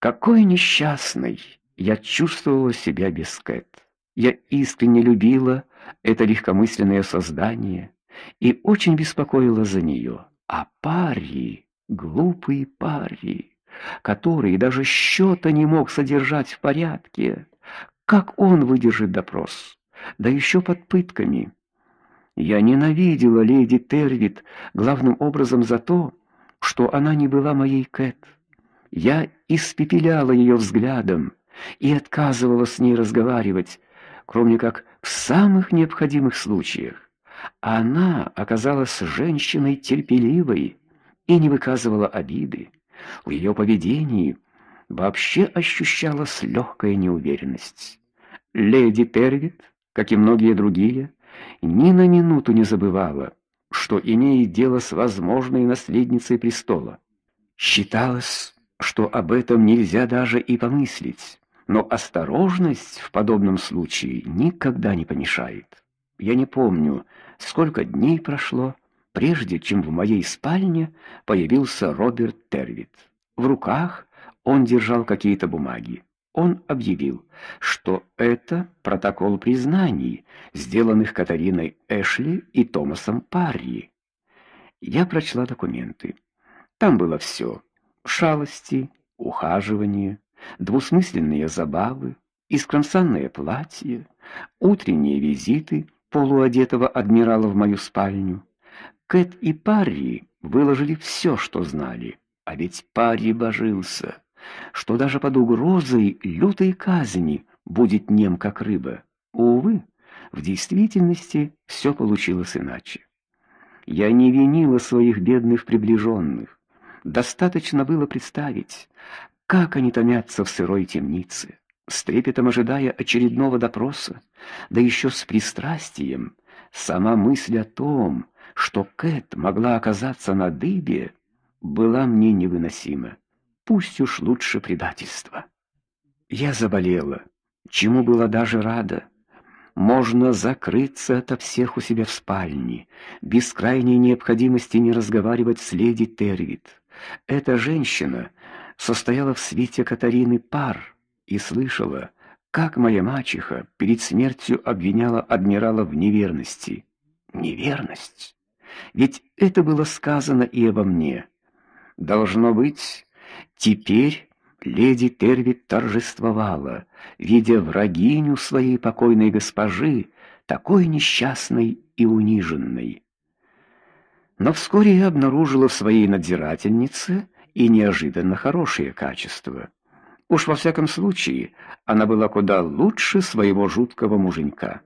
Какой несчастной я чувствовала себя без Кэт. Я искренне любила это легкомысленное создание и очень беспокоила за нее. А Парри, глупый Парри, который даже счета не мог содержать в порядке, как он выдержит допрос, да еще под пытками. Я ненавидела леди Тервит главным образом за то, что она не была моей Кэт. Я испепеляла ее взглядом и отказывала с ней разговаривать, кроме как в самых необходимых случаях. Она оказалась женщиной терпеливой и не выказывала обиды. В ее поведении вообще ощущалась легкая неуверенность. Леди Тервит, как и многие другие, ни на минуту не забывала, что имеет дело с возможной наследницей престола. Считалось, что об этом нельзя даже и помыслить, но осторожность в подобном случае никогда не помешает. Я не помню, сколько дней прошло, прежде чем в моей спальне появился Роберт Тервит. В руках он держал какие-то бумаги. Он объявил, что это протокол признаний, сделанных Катариной Эшли и Томасом Парри. Я прочла документы. Там было все: шалости, ухаживание, двусмысленные забавы, искромсанное платье, утренние визиты полуодетого адмирала в мою спальню. Кэт и Парри выложили все, что знали, а ведь Парри божился что даже под угрозой лютой казни будет нем как рыба. Увы, в действительности все получилось иначе. Я не винила своих бедных приближенных. Достаточно было представить, как они томятся в сырой темнице, с трепетом ожидая очередного допроса, да еще с пристрастием. Сама мысль о том, что Кэт могла оказаться на дыбе, была мне невыносима. Пусть уж лучше предательство. Я заболела, чему была даже рада. Можно закрыться ото всех у себя в спальне, без крайней необходимости не разговаривать с леди Тервит. Эта женщина состояла в свете Катарины Пар и слышала, как моя мачеха перед смертью обвиняла адмирала в неверности. Неверность? Ведь это было сказано и обо мне. Должно быть, Теперь леди Тервит торжествовала, видя врагиню своей покойной госпожи, такой несчастной и униженной. Но вскоре я обнаружила в своей надзирательнице и неожиданно хорошие качества. Уж во всяком случае, она была куда лучше своего жуткого муженька.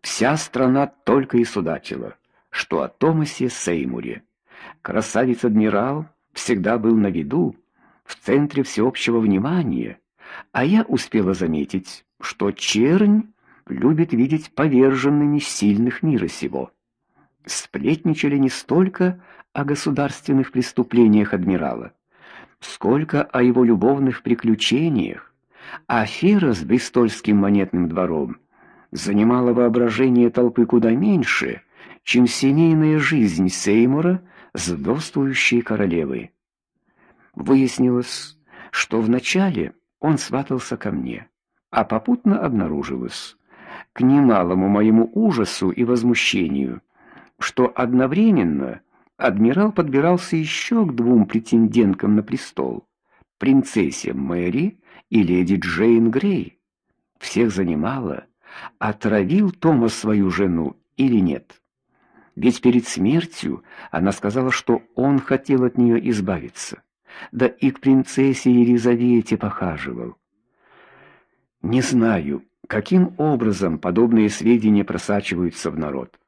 Вся страна только и судачила, что о Томасе Сеймуре. Красавец-адмирал всегда был на виду, в центре всеобщего внимания, а я успела заметить, что чернь любит видеть поверженными сильных мира сего. Сплетничали не столько о государственных преступлениях адмирала, сколько о его любовных приключениях. Афера с Бристольским монетным двором занимала воображение толпы куда меньше, чем семейная жизнь Сеймура с вдовствующей королевой. Выяснилось, что вначале он сватался ко мне, а попутно обнаружилось, к немалому моему ужасу и возмущению, что одновременно адмирал подбирался еще к двум претенденткам на престол: принцессе Мэри и леди Джейн Грей. Всех занимало, отравил Томас свою жену или нет. Ведь перед смертью она сказала, что он хотел от нее избавиться да и к принцессе Елизавете похаживал. Не знаю, каким образом подобные сведения просачиваются в народ.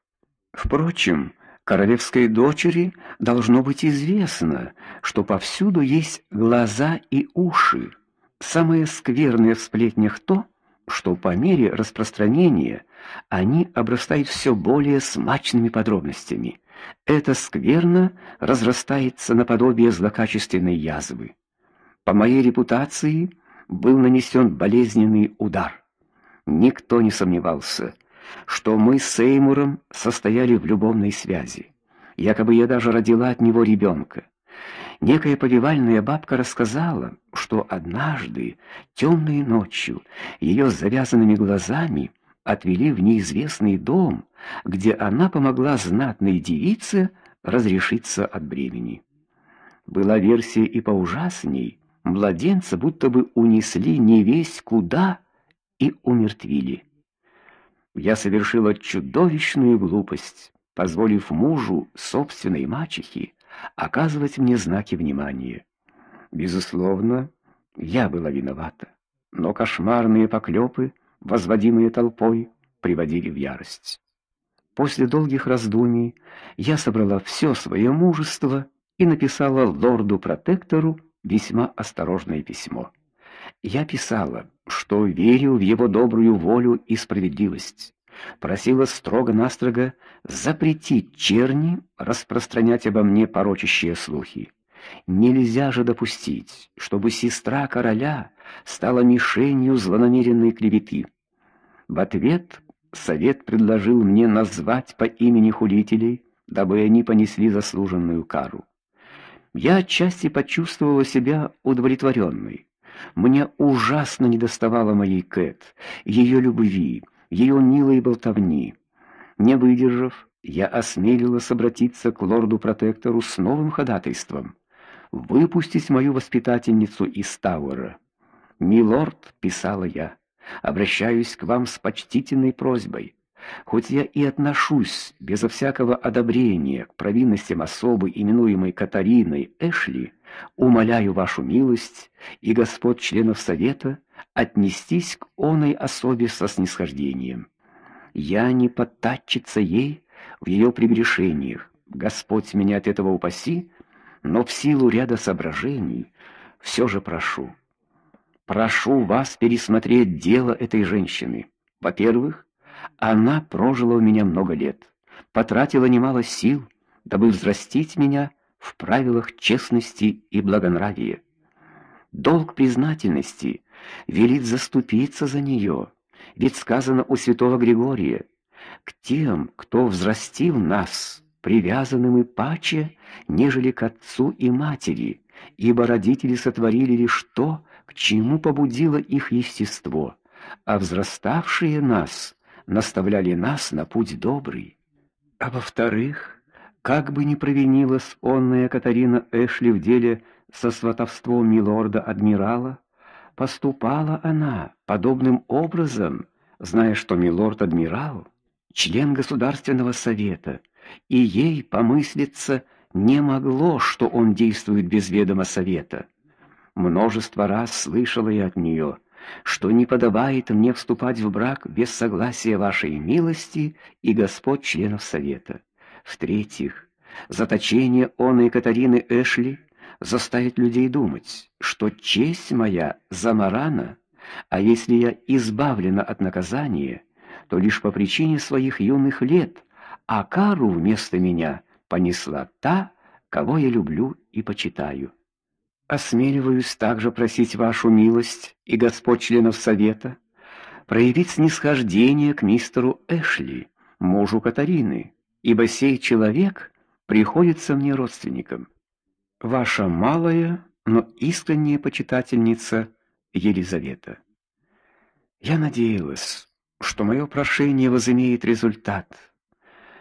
Впрочем, королевской дочери должно быть известно, что повсюду есть глаза и уши. Самое скверное в сплетнях то, что по мере распространения они обрастают все более смачными подробностями. Это скверно разрастается наподобие злокачественной язвы. По моей репутации был нанесен болезненный удар. Никто не сомневался, что мы с Сеймуром состояли в любовной связи. Якобы я даже родила от него ребенка. Некая повивальная бабка рассказала, что однажды темной ночью ее с завязанными глазами отвели в неизвестный дом, где она помогла знатной девице разрешиться от бремени. Была версия и поужасней. Младенца будто бы унесли не весь куда и умертвили. Я совершила чудовищную глупость, позволив мужу собственной мачехи оказывать мне знаки внимания. Безусловно, я была виновата, но кошмарные поклепы, возводимые толпой, приводили в ярость. После долгих раздумий я собрала все свое мужество и написала лорду-протектору весьма осторожное письмо. Я писала, что верю в его добрую волю и справедливость. Просила строго-настрого запретить черни распространять обо мне порочащие слухи. Нельзя же допустить, чтобы сестра короля стала мишенью злонамеренной клеветы. В ответ совет предложил мне назвать по имени хулителей, дабы они понесли заслуженную кару. Я отчасти почувствовала себя удовлетворенной. Мне ужасно недоставало моей Кэт, ее любви, ее милой болтовни. Не выдержав, я осмелилась обратиться к лорду-протектору с новым ходатайством выпустить мою воспитательницу из Тауэра. "Милорд", писала я, "обращаюсь к вам с почтительной просьбой. Хоть я и отношусь безо всякого одобрения к провинностям особы, именуемой Катариной Эшли, умоляю вашу милость и господ членов совета отнестись к оной особе со снисхождением. Я не подтачиться ей в ее прегрешениях. Господь меня от этого упаси, но в силу ряда соображений все же прошу. Прошу вас пересмотреть дело этой женщины. Во-первых, она прожила у меня много лет, потратила немало сил, дабы взрастить меня в правилах честности и благонравия. Долг признательности велит заступиться за нее, ведь сказано у святого Григория: "К тем, кто взрастил нас, привязанным и паче, нежели к отцу и матери, ибо родители сотворили лишь то, к чему побудило их естество, а взраставшие нас наставляли нас на путь добрый. А во-вторых, как бы ни провинилась онная Катарина Эшли в деле со сватовством милорда-адмирала, поступала она подобным образом, зная, что милорд-адмирал член государственного совета, и ей помыслиться не могло, что он действует без ведома совета. Множество раз слышала я от нее, что не подобает мне вступать в брак без согласия вашей милости и господ членов совета. В-третьих, заточение оной Катарины Эшли заставит людей думать, что честь моя замарана, а если я избавлена от наказания, то лишь по причине своих юных лет, а кару вместо меня понесла та, кого я люблю и почитаю. Осмеливаюсь также просить вашу милость и господ членов совета проявить снисхождение к мистеру Эшли, мужу Катарины, ибо сей человек приходится мне родственником. Ваша малая, но искренняя почитательница Елизавета. Я надеялась, что мое прошение возымеет результат.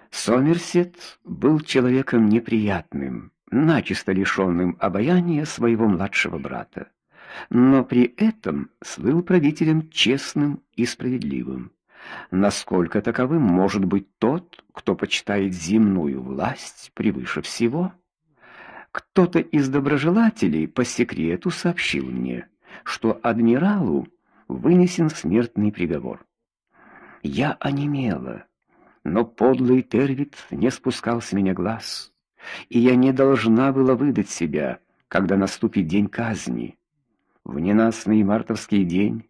Сомерсет был человеком неприятным, начисто лишенным обаяния своего младшего брата, но при этом слыл правителем честным и справедливым. Насколько таковым может быть тот, кто почитает земную власть превыше всего? Кто-то из доброжелателей по секрету сообщил мне, что адмиралу вынесен смертный приговор. Я онемела, но подлый Тервит не спускал с меня глаз, и я не должна была выдать себя, когда наступит день казни. В ненастный мартовский день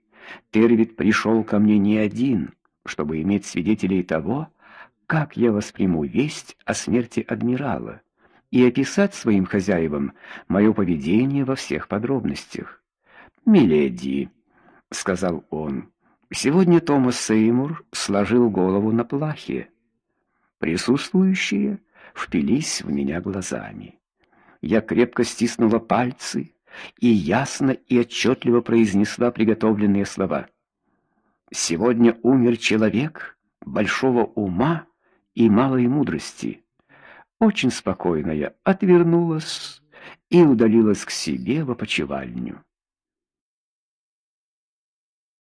Тервит пришел ко мне не один, чтобы иметь свидетелей того, как я восприму весть о смерти адмирала и описать своим хозяевам мое поведение во всех подробностях. "Миледи", сказал он. Сегодня Томас Сеймур сложил голову на плахе. Присутствующие впились в меня глазами. Я крепко стиснула пальцы и ясно и отчетливо произнесла приготовленные слова. Сегодня умер человек большого ума и малой мудрости. Очень спокойно я отвернулась и удалилась к себе в опочивальню.